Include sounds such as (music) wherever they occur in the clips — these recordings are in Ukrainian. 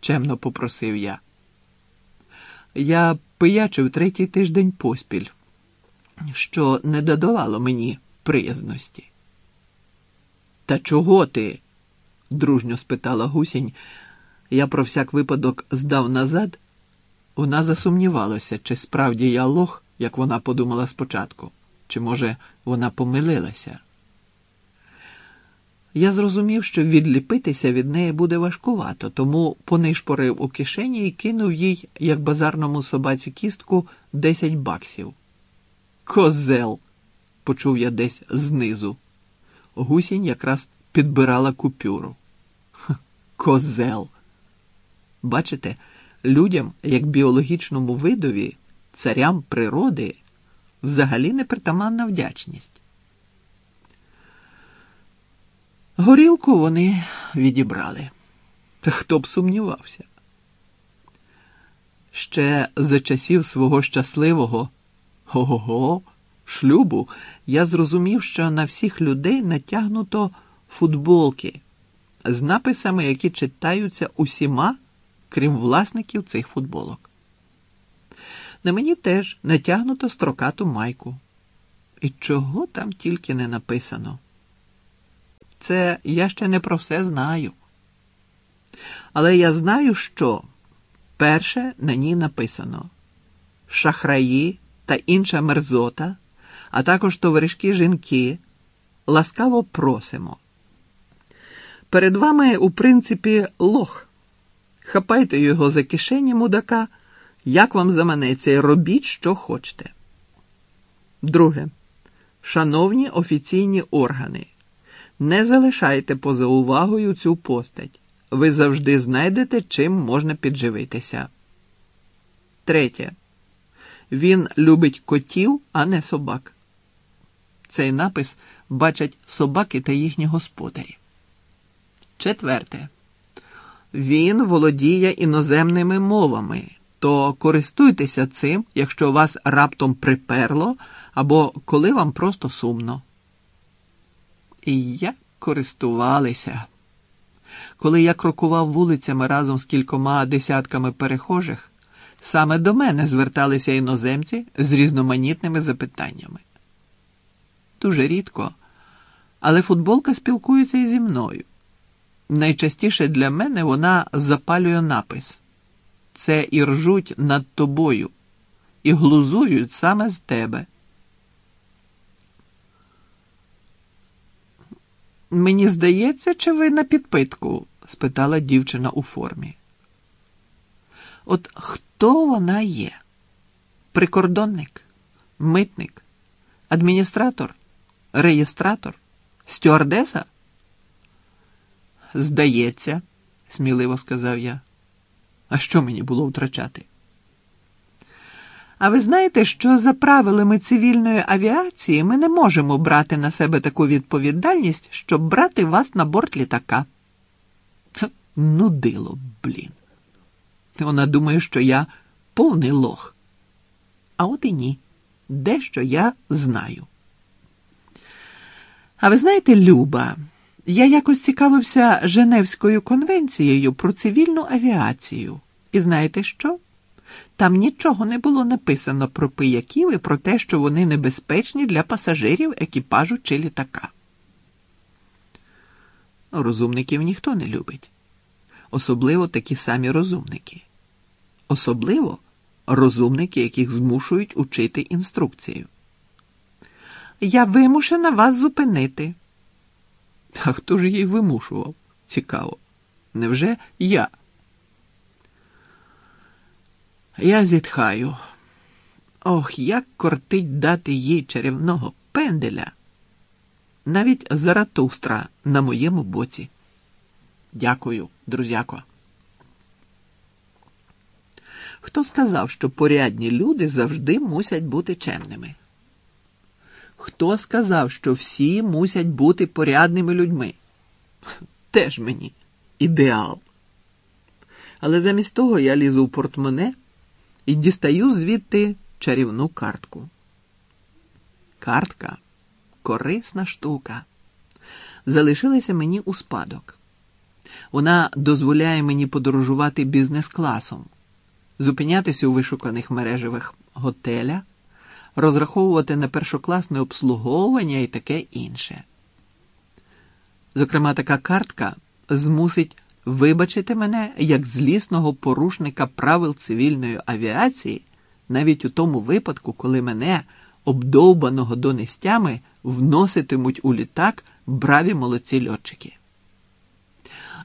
чемно попросив я. Я пиячив третій тиждень поспіль, що не додавало мені приязності. Та чого ти? дружньо спитала гусінь. Я про всяк випадок здав назад. Вона засумнівалася, чи справді я лох, як вона подумала спочатку, чи, може, вона помилилася. Я зрозумів, що відліпитися від неї буде важкувато, тому понишпорив у кишені і кинув їй, як базарному собаці кістку, десять баксів. Козел! почув я десь знизу. Гусінь якраз підбирала купюру. Козел. Бачите, людям, як біологічному видові, царям природи, взагалі непритаманна вдячність. Горілку вони відібрали. Та хто б сумнівався? Ще за часів свого щасливого ого-го шлюбу я зрозумів, що на всіх людей натягнуто футболки з написами, які читаються усіма, крім власників цих футболок. На мені теж натягнуто строкату майку. І чого там тільки не написано. Це я ще не про все знаю. Але я знаю, що перше на ній написано шахраї та інша мерзота, а також товаришки жінки. Ласкаво просимо. Перед вами, у принципі, лох. Хапайте його за кишені мудака, як вам заманеться, і робіть, що хочете. Друге. Шановні офіційні органи. Не залишайте поза увагою цю постать. Ви завжди знайдете, чим можна підживитися. Третє. Він любить котів, а не собак. Цей напис бачать собаки та їхні господарі. Четверте. Він володіє іноземними мовами, то користуйтеся цим, якщо вас раптом приперло або коли вам просто сумно. І як користувалися. Коли я крокував вулицями разом з кількома десятками перехожих, саме до мене зверталися іноземці з різноманітними запитаннями. Дуже рідко, але футболка спілкується і зі мною. Найчастіше для мене вона запалює напис це і ржуть над тобою, і глузують саме з тебе. Мені здається, чи ви на підпитку? спитала дівчина у формі. От хто вона є? Прикордонник, митник, адміністратор, реєстратор, стюардеса? Здається, сміливо сказав я. А що мені було втрачати? А ви знаєте, що за правилами цивільної авіації ми не можемо брати на себе таку відповідальність, щоб брати вас на борт літака? Нудило, блін. Вона думає, що я повний лох. А от і ні. Дещо я знаю. А ви знаєте, Люба, я якось цікавився Женевською конвенцією про цивільну авіацію. І знаєте що? Там нічого не було написано про пияків і про те, що вони небезпечні для пасажирів екіпажу чи літака. Розумників ніхто не любить. Особливо такі самі розумники. Особливо розумники, яких змушують учити інструкцію. Я вимушена вас зупинити. А хто ж її вимушував? Цікаво. Невже я? Я зітхаю. Ох, як кортить дати їй чарівного пенделя. Навіть Заратустра на моєму боці. Дякую, друзяко. Хто сказав, що порядні люди завжди мусять бути чемними? Хто сказав, що всі мусять бути порядними людьми? (laughs) Теж мені ідеал. Але замість того я лізу в портмоне і дістаю звідти чарівну картку. Картка корисна штука. Залишилася мені у спадок. Вона дозволяє мені подорожувати бізнес-класом, зупинятися у вишуканих мережевих готелях, розраховувати на першокласне обслуговування і таке інше. Зокрема, така картка змусить вибачити мене як злісного порушника правил цивільної авіації навіть у тому випадку, коли мене, обдовбаного донестями, вноситимуть у літак браві молодці льотчики.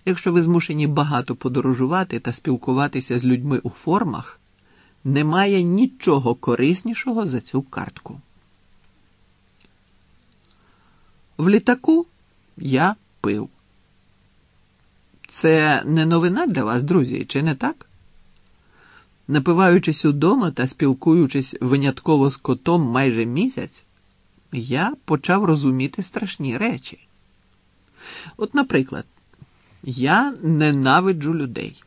Якщо ви змушені багато подорожувати та спілкуватися з людьми у формах, немає нічого кориснішого за цю картку. В літаку я пив. Це не новина для вас, друзі, чи не так? Напиваючись удома та спілкуючись винятково з котом майже місяць, я почав розуміти страшні речі. От, наприклад, я ненавиджу людей.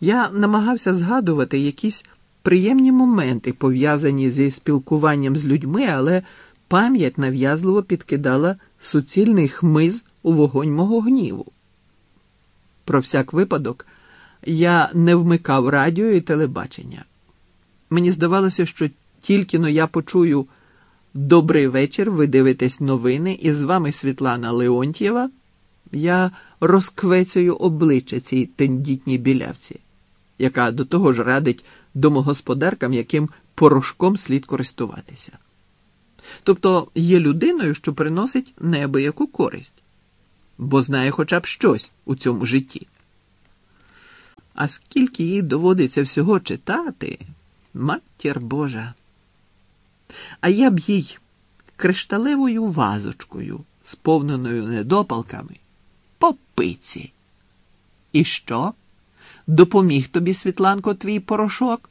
Я намагався згадувати якісь приємні моменти, пов'язані зі спілкуванням з людьми, але пам'ять нав'язливо підкидала суцільний хмиз у вогонь мого гніву. Про всяк випадок, я не вмикав радіо і телебачення. Мені здавалося, що тільки но я почую Добрий вечір, ви дивитесь новини, і з вами Світлана Леонтьєва. Я розквецюю обличчя цій тендітній білявці, яка до того ж радить домогосподаркам, яким порошком слід користуватися. Тобто є людиною, що приносить неабияку користь, бо знає хоча б щось у цьому житті. А скільки їй доводиться всього читати, матір Божа. А я б їй кришталевою вазочкою, сповненою недопалками, по пиці. І що? Допоміг тобі, Світланко, твій порошок?